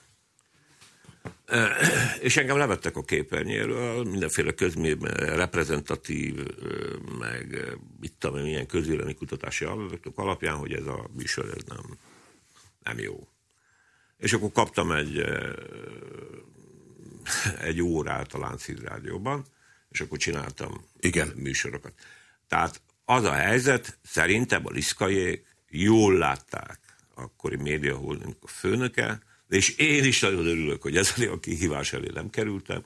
És engem levettek a képernyéről, mindenféle közmében reprezentatív, meg itt tudom, milyen közélemi kutatási adatok alapján, hogy ez a műsor ez nem, nem jó. És akkor kaptam egy, egy órát a Lánchíd Rádióban, és akkor csináltam
Igen.
műsorokat. Tehát az a helyzet, szerintem a Liszkajék jól látták akkori média holding a főnöke, és én is nagyon örülök, hogy ez a kihívás elé nem kerültem,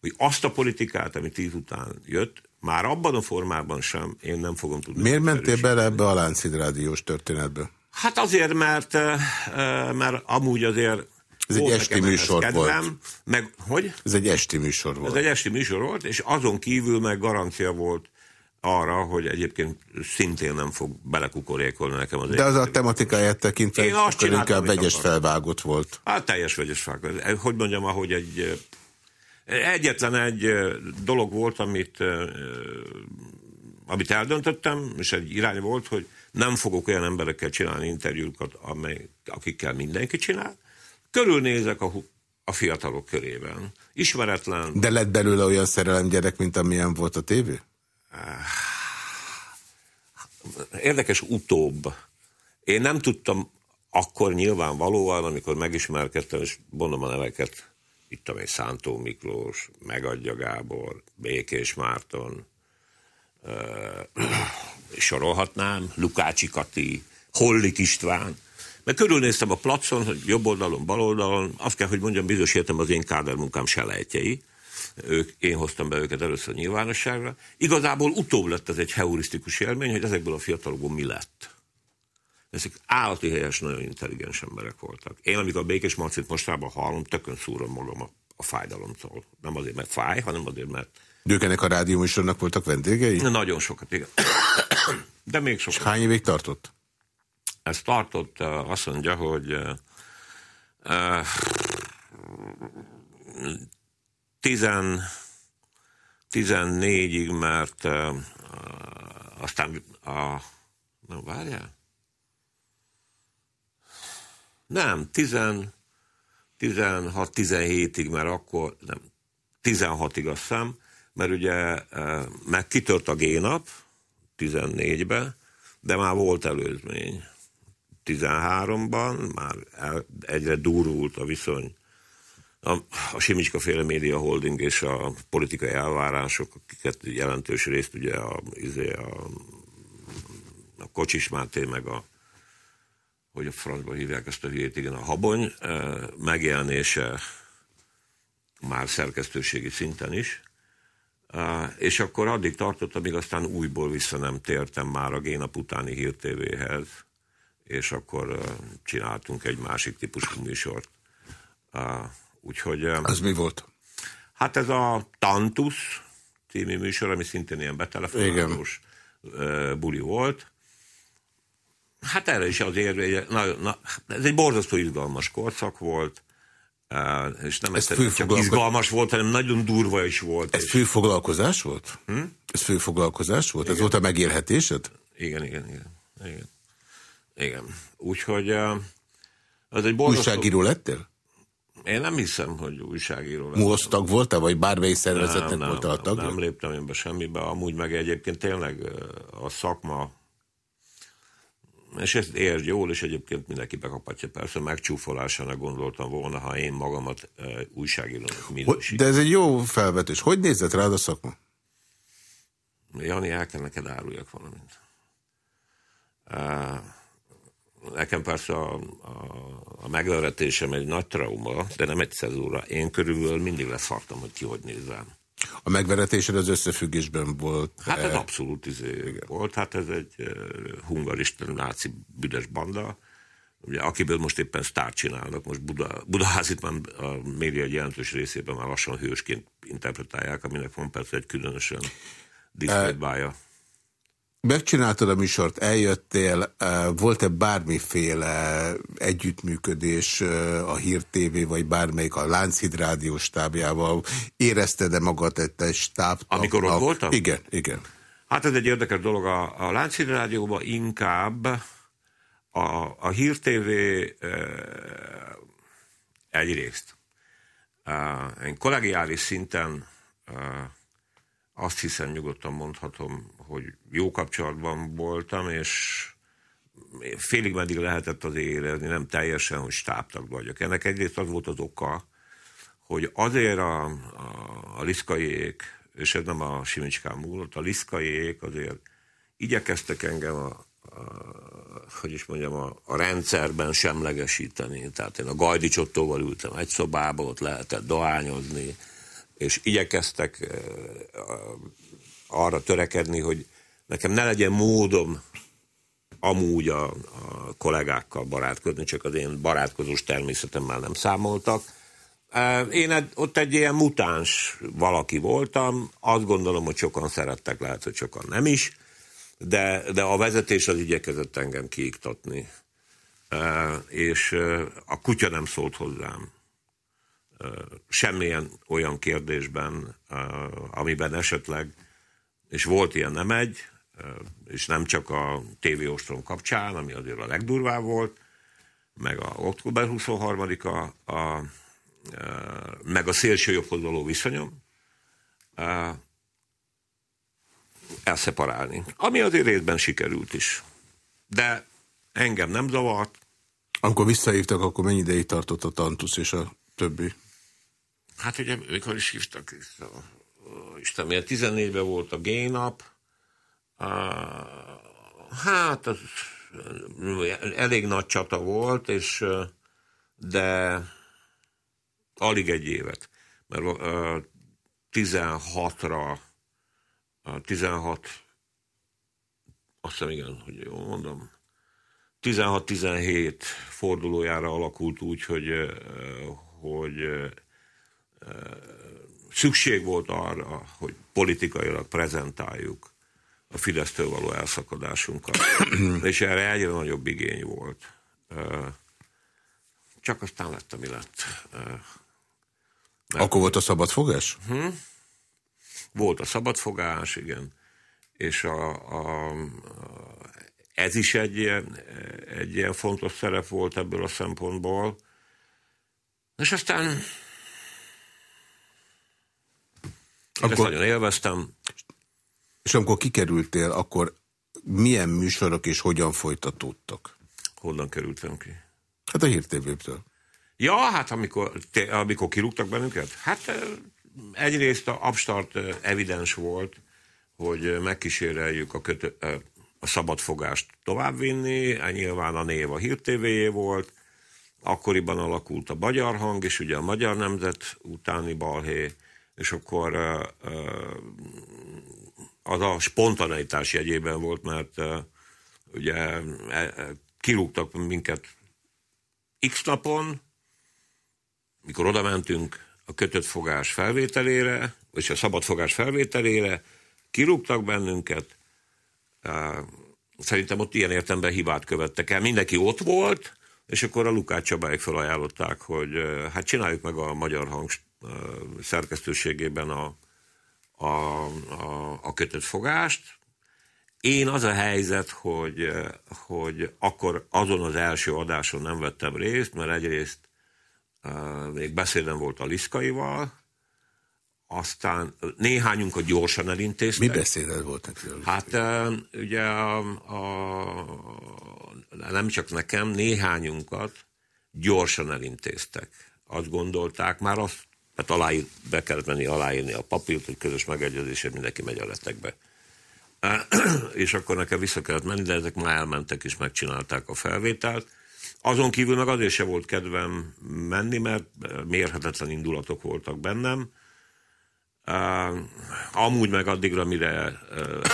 hogy azt a politikát, ami tíz után jött, már abban a formában sem én nem fogom tudni.
Miért mentél bele ebbe a Lánchíd Rádiós történetbe?
Hát azért, mert, mert amúgy azért
ez egy esti műsor kedvem, volt.
Meg, hogy?
Ez egy esti műsor volt.
Ez egy esti műsor volt, és azon kívül meg garancia volt arra, hogy egyébként szintén nem fog belekukorékolni nekem az
De az a tematikáját tekintve Én azt inkább vegyes akar. felvágott volt.
Hát teljes vegyes felvágott. Hogy mondjam, ahogy egy egyetlen egy dolog volt, amit, amit eldöntöttem, és egy irány volt, hogy nem fogok olyan emberekkel csinálni interjúkat, amely, akikkel mindenki csinál. Körülnézek a, a fiatalok körében. Ismeretlen.
De lett belőle olyan szerelem gyerek, mint amilyen volt a tévé?
Érdekes utóbb. Én nem tudtam akkor nyilvánvalóan, amikor megismerkedtem, és mondom a neveket, itt a Szántó Miklós, Megadja Gábor, Békés Márton, sorolhatnám, Lukácsi Kati, Hollik István, mert körülnéztem a placon, hogy jobb oldalon, bal oldalon, azt kell, hogy mondjam, bizonyos értem az én munkám selejtjei. Ők, én hoztam be őket először nyilvánosságra. Igazából utóbb lett ez egy heurisztikus élmény, hogy ezekből a fiatalokból mi lett. Ezek állati helyes, nagyon intelligens emberek voltak. Én, amikor a Békés Marcit mostában hallom, tökön szúrom magam a, a fájdalomtól. Nem azért, mert fáj, hanem azért, mert...
De ők ennek a rádióműsornak voltak vendégei?
Nagyon sokat, igen. De még sokat.
És hány évig tartott?
Ez tartott, azt mondja, hogy uh, tizen, 14-ig, mert uh, aztán a, nem várjál? Nem, 16-17-ig, mert akkor, nem, 16-ig azt hiszem, mert ugye meg kitört a génap 14-be, de már volt előzmény. 13-ban már egyre durult a viszony a, a Simicska féle média holding és a politikai elvárások, akiket jelentős részt ugye a, izé a, a Kocsis Máté meg a hogy a francba hívják ezt a hülyét, igen, a habony megjelenése már szerkesztőségi szinten is, és akkor addig tartott, amíg aztán újból vissza nem tértem már a Génap utáni hírtévéhez, és akkor csináltunk egy másik típusú műsort. Úgyhogy...
Az mi volt?
Hát ez a Tantus című műsor, ami szintén ilyen betelefonálós buli volt, Hát erre is azért, na, na, ez egy borzasztó izgalmas korszak volt, és nem ez csak izgalmas volt, hanem nagyon durva is volt.
Ez és... főfoglalkozás volt? Hm? Ez főfoglalkozás volt? Igen. Ez volt a megélhetésed?
Igen, igen, igen. Igen. igen. Úgyhogy az
egy borzasztó... Újságíró lettél?
Én nem hiszem, hogy újságíró
lettem. MOSZ tag voltál, vagy bármely szervezetnek voltál a tag?
Nem léptem én be semmibe, amúgy meg egyébként tényleg a szakma és ezt értsd jól, és egyébként mindenki bekaphatja. Persze megcsúfolásának gondoltam volna, ha én magamat e, újságírónak minősítem.
De ez egy jó felvetés. Hogy nézett rád a szakma?
Jani, el kell neked áruljak valamit. E, nekem persze a, a, a megveretésem egy nagy trauma, de nem egy cezúra. Én körülbelül mindig leszartam, hogy ki hogy nézem.
A megveretésed az összefüggésben volt?
Hát ez abszolút izé volt. Hát ez egy uh, hungarista náci büdös banda, ugye, akiből most éppen sztárt csinálnak. Most Buda, Budaházit már a média egy jelentős részében már lassan hősként interpretálják, aminek van persze egy különösen diszkrét bája.
Megcsináltad a műsort, eljöttél, volt-e bármiféle együttműködés a Hír TV, vagy bármelyik a Lánchid Rádió stábjával? Érezted-e magad egy stábtagnak?
Amikor ott voltam?
Igen, igen.
Hát ez egy érdekes dolog. A, a Lánchid Rádióban inkább a, a Hír TV e, egyrészt. E, én kollegiális szinten e, azt hiszem nyugodtan mondhatom, hogy jó kapcsolatban voltam, és félig meddig lehetett az érezni, nem teljesen, hogy stábtag vagyok. Ennek egyrészt az volt az oka, hogy azért a, a, a liszkaiék, és ez nem a simicskán múlott, a liszkaiék azért igyekeztek engem a, a, hogy is mondjam, a, a rendszerben semlegesíteni. Tehát én a Gajdi Csottóval ültem egy szobába, ott lehetett dohányozni, és igyekeztek arra törekedni, hogy nekem ne legyen módom amúgy a, a kollégákkal barátkozni, csak az én barátkozós természetemmel nem számoltak. Én ott egy ilyen mutáns valaki voltam, azt gondolom, hogy sokan szerettek, lehet, hogy sokan nem is, de, de a vezetés az igyekezett engem kiiktatni. És a kutya nem szólt hozzám semmilyen olyan kérdésben, amiben esetleg, és volt ilyen nem egy, és nem csak a TV Ostrom kapcsán, ami azért a legdurvább volt, meg a október 23-a, a, a, meg a szélső jobbhoz való viszonyom, elszeparálni. Ami azért részben sikerült is. De engem nem zavart.
Amikor visszahívtak, akkor mennyi ideig tartott a Tantusz és a többi?
Hát ugye, mikor is hívtak vissza? Isten, milyen 14-ben volt a G-nap, hát az elég nagy csata volt, és de alig egy évet, mert 16-ra 16 azt hiszem igen, hogy jól mondom, 16-17 fordulójára alakult úgy, hogy, hogy szükség volt arra, hogy politikailag prezentáljuk a Fidesztől való elszakadásunkat. És erre egyre nagyobb igény volt. Csak aztán lett, ami lett.
Mert Akkor volt a szabadfogás?
Hm? Volt a szabadfogás, igen. És a, a, ez is egy ilyen, egy ilyen fontos szerep volt ebből a szempontból. És aztán én akkor, ezt nagyon élveztem.
És amikor kikerültél, akkor milyen műsorok és hogyan folytatódtak?
Honnan kerültem ki?
Hát a hírtévébtől.
Ja, hát amikor, te, amikor kirúgtak bennünket? Hát egyrészt a abstart evidens volt, hogy megkíséreljük a, kötö, a szabadfogást továbbvinni, nyilván a név a hírtévéjé volt, akkoriban alakult a magyar hang, és ugye a magyar nemzet utáni balhé, és akkor az a spontaneitás jegyében volt, mert ugye e, e, kirúgtak minket x napon, mikor oda mentünk a kötött fogás felvételére, vagy a szabad fogás felvételére, kirúgtak bennünket. Szerintem ott ilyen értemben hibát követtek el. Mindenki ott volt, és akkor a Lukács Csabáik felajánlották, hogy hát csináljuk meg a Magyar Hang szerkesztőségében a, a, a, a kötött fogást. Én az a helyzet, hogy, hogy akkor azon az első adáson nem vettem részt, mert egyrészt még beszédem volt a Liszkaival, aztán néhányunkat gyorsan elintéztek.
Mi beszéded volt neki?
Hát ugye a, a, nem csak nekem, néhányunkat gyorsan elintéztek. Azt gondolták, már azt, hát aláír, be kellett menni aláírni a papírt, hogy közös megegyezésért mindenki megy a letekbe. és akkor nekem vissza kellett menni, de ezek már elmentek és megcsinálták a felvételt. Azon kívül meg azért se volt kedvem menni, mert mérhetetlen indulatok voltak bennem. Amúgy meg addigra, mire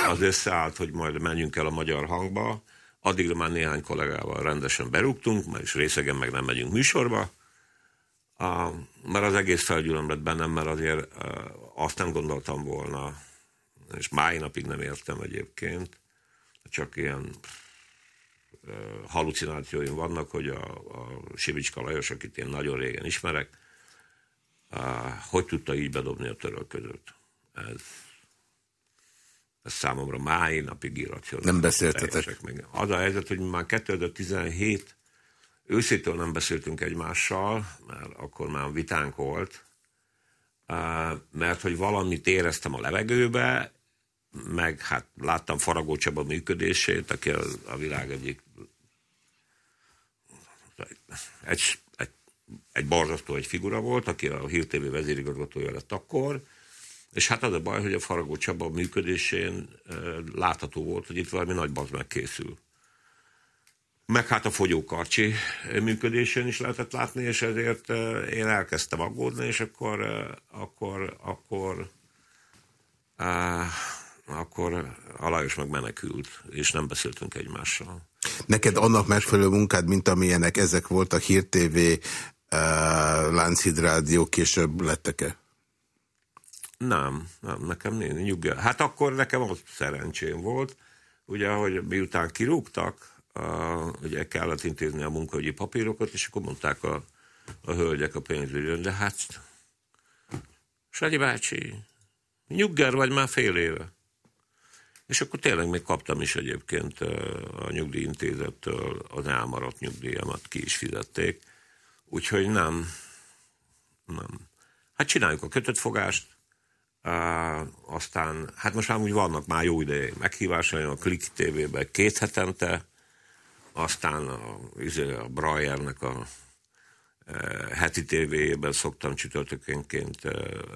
az összeállt, hogy majd menjünk el a magyar hangba, addigra már néhány kollégával rendesen berúgtunk, is részegen meg nem megyünk műsorba. Mert az egész felgyűlöm lett bennem, mert azért azt nem gondoltam volna, és máj napig nem értem egyébként, csak ilyen halucinációim vannak, hogy a, a Sibicska Lajos, akit én nagyon régen ismerek, hogy tudta így bedobni a törölközőt. Ez, ez számomra máj napig irracionális.
Nem beszéltetek?
Meg. Az a helyzet, hogy már 2017 őszétől nem beszéltünk egymással, mert akkor már vitánk volt, mert hogy valamit éreztem a levegőbe, meg hát láttam Faragó Csaba működését, aki a, a világ egyik egy, egy, egy borzasztó egy figura volt, aki a Hír TV vezérigazgatója lett akkor, és hát az a baj, hogy a Faragó Csaba működésén látható volt, hogy itt valami nagy bazd megkészül. Meg hát a fogyókarcsi működésén is lehetett látni, és ezért e, én elkezdtem aggódni, és akkor, e, akkor, akkor e, akkor Alajos meg menekült, és nem beszéltünk egymással.
Neked annak megfelelő munkád, mint amilyenek ezek voltak, Hír TV, Lánchíd Rádió később lettek-e?
Nem, nem, nekem nincs nyugja. Hát akkor nekem az szerencsém volt, ugye, hogy miután kirúgtak, uh, ugye kellett intézni a munkahogyi papírokat, és akkor mondták a, a hölgyek a pénzügyön, de hát Sanyi bácsi, nyugger vagy már fél éve. És akkor tényleg még kaptam is egyébként a nyugdíjintézettől az elmaradt nyugdíjamat, ki is fizették. Úgyhogy nem, nem. Hát csináljuk a kötött fogást, aztán, hát most már úgy vannak már jó ideje meghívásai a Click TV-be két hetente, aztán a, izé, a Brayernek a uh, heti tévéjében szoktam csütörtökénként uh,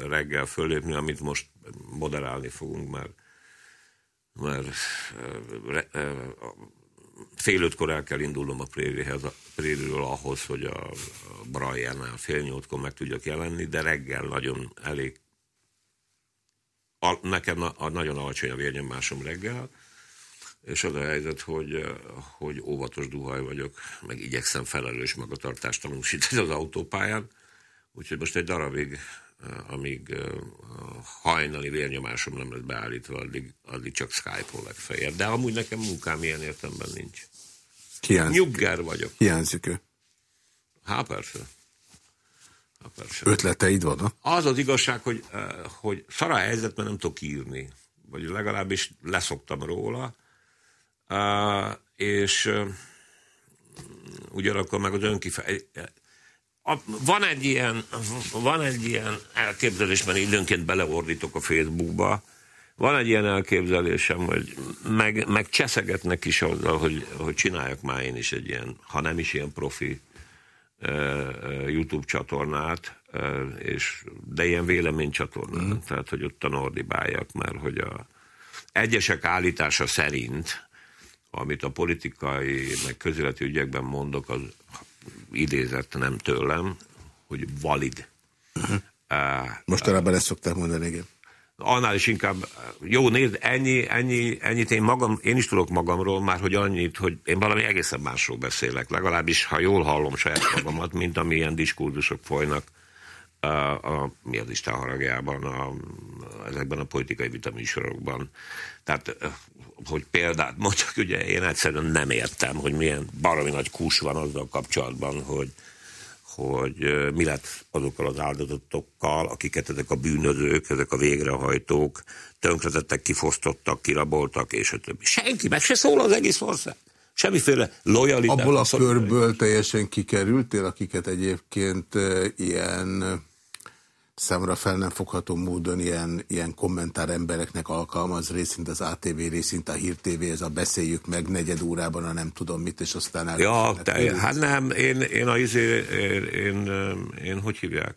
reggel fölépni, amit most moderálni fogunk, mert mert fél ötkor el kell indulnom a prérihez, a prériről ahhoz, hogy a, Brian-nál fél nyolckor meg tudjak jelenni, de reggel nagyon elég a, nekem a, a nagyon alacsony a vérnyomásom reggel, és az a helyzet, hogy, hogy óvatos duhaj vagyok, meg igyekszem felelős magatartást tanúsítani az autópályán, úgyhogy most egy darabig, amíg a hajnali vérnyomásom nem lesz beállítva, addig, addig csak Skype-ol legfeljebb. De amúgy nekem munkám ilyen értemben nincs.
Hiányzik.
Nyugger vagyok.
Hiányzik ő.
Há, persze. Há, persze.
Ötleteid vannak?
Az az igazság, hogy, hogy szar a helyzet, mert nem tudok írni. Vagy legalábbis leszoktam róla. És ugyanakkor meg az önkifejezés van egy ilyen, van egy ilyen elképzelés, mert időnként beleordítok a Facebookba, van egy ilyen elképzelésem, hogy meg, meg cseszegetnek is azzal, hogy, hogy csináljak már én is egy ilyen, ha nem is ilyen profi YouTube csatornát, és, de ilyen véleménycsatornát, mm. tehát hogy ott a nordibáljak, mert hogy a egyesek állítása szerint, amit a politikai, meg közéleti ügyekben mondok, az idézett nem tőlem, hogy valid. Uh-huh.
Uh, Mostanában ezt szokták mondani, igen.
Annál is inkább, jó, nézd, ennyi, ennyi, ennyit én magam, én is tudok magamról, már hogy annyit, hogy én valami egészen másról beszélek, legalábbis, ha jól hallom saját magamat, mint amilyen diskurzusok folynak a, a, mi az Isten haragjában, a, ezekben a politikai vitaműsorokban. Tehát, hogy példát mondjak, ugye én egyszerűen nem értem, hogy milyen baromi nagy kus van azzal kapcsolatban, hogy, hogy mi lett azokkal az áldozatokkal, akiket ezek a bűnözők, ezek a végrehajtók tönkretettek, kifosztottak, kiraboltak, és a többi. Senki meg se szól az egész ország. Semmiféle lojalitás.
Abból a körből teljesen kikerültél, akiket egyébként ilyen számra fel nem fogható módon ilyen, ilyen kommentár embereknek alkalmaz, részint az ATV, részint a Hír TV, ez a beszéljük meg negyed órában, a nem tudom mit, és aztán el.
Ja, te, hát nem, én, én, a, izé, én, én, én, hogy hívják,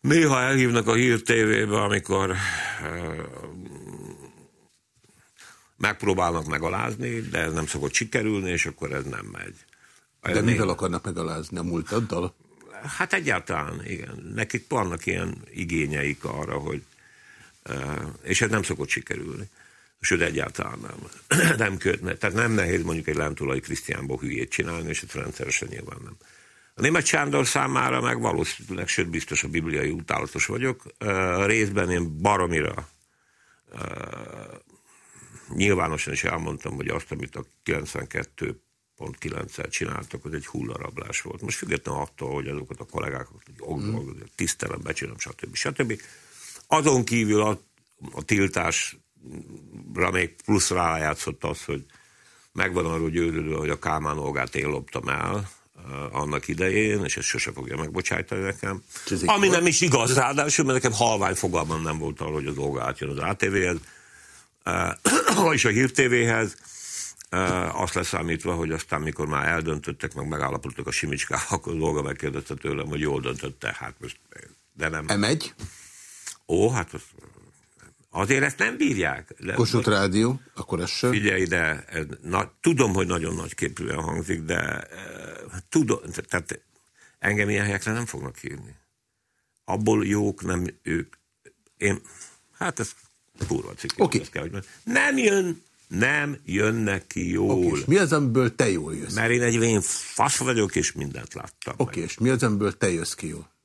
néha elhívnak a Hír TV-be, amikor megpróbálnak megalázni, de ez nem szokott sikerülni, és akkor ez nem megy.
De mivel akarnak megalázni? A múltaddal?
Hát egyáltalán, igen. Nekik vannak ilyen igényeik arra, hogy és ez nem szokott sikerülni. Sőt, egyáltalán nem. nem kötne. Tehát nem nehéz mondjuk egy lántulai Krisztiánból hülyét csinálni, és ez rendszeresen nyilván nem. A német Sándor számára meg valószínűleg, sőt biztos a bibliai utálatos vagyok. A részben én baromira nyilvánosan is elmondtam, hogy azt, amit a 92 pont 9 csináltak, az egy hullarablás volt. Most függetlenül attól, hogy azokat a kollégákat mm. tisztelem, becsülöm, stb. stb. Azon kívül a, a tiltásra még plusz rájátszott az, hogy megvan arról győződve, hogy a Kálmán Olgát én loptam el, uh, annak idején, és ezt sose fogja megbocsájtani nekem. Ami nem is igaz, ráadásul, mert nekem halvány fogalmam nem volt arról, hogy az Olga átjön az ATV-hez, uh, vagyis a Hír TV-hez, azt leszámítva, hogy aztán, mikor már eldöntöttek, meg megállapodtak a simicskával, akkor dolga megkérdezte tőlem, hogy jól döntötte, hát most, de nem.
Emegy?
Ó, hát az, azért ezt nem bírják.
De, Kossuth Rádió, akkor ez sem.
Figyelj, de ez, na, tudom, hogy nagyon nagy képűen hangzik, de e, tudom, tehát engem ilyen helyekre nem fognak hívni. Abból jók, nem ők. Én, hát ez kurva cikk.
Okay.
Nem jön nem jönnek ki jól.
Okay, és mi az, amiből te jól jössz?
Mert én egy vén fasz vagyok, és mindent láttam.
Oké, okay, és mi az, amiből te jössz ki jól?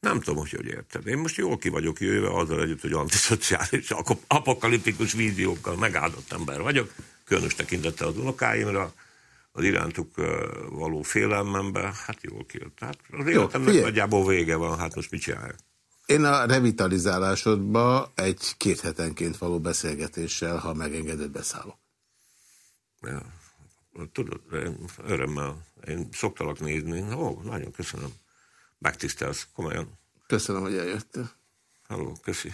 Nem tudom, hogy hogy érted. Én most jól ki vagyok jöve azzal együtt, hogy antiszociális, apokaliptikus víziókkal megáldott ember vagyok, különös tekintettel az unokáimra, az irántuk való félelmembe, hát jól kijött. Tehát az életemnek Jó, nagyjából vége van, hát most mit csinálják?
Én a revitalizálásodba egy két hetenként való beszélgetéssel, ha megengedett, beszállok.
Ja, tudod, én örömmel. Én szoktalak nézni. Ó, nagyon köszönöm. Megtisztelsz, komolyan.
Köszönöm, hogy eljöttél.
Halló, köszi.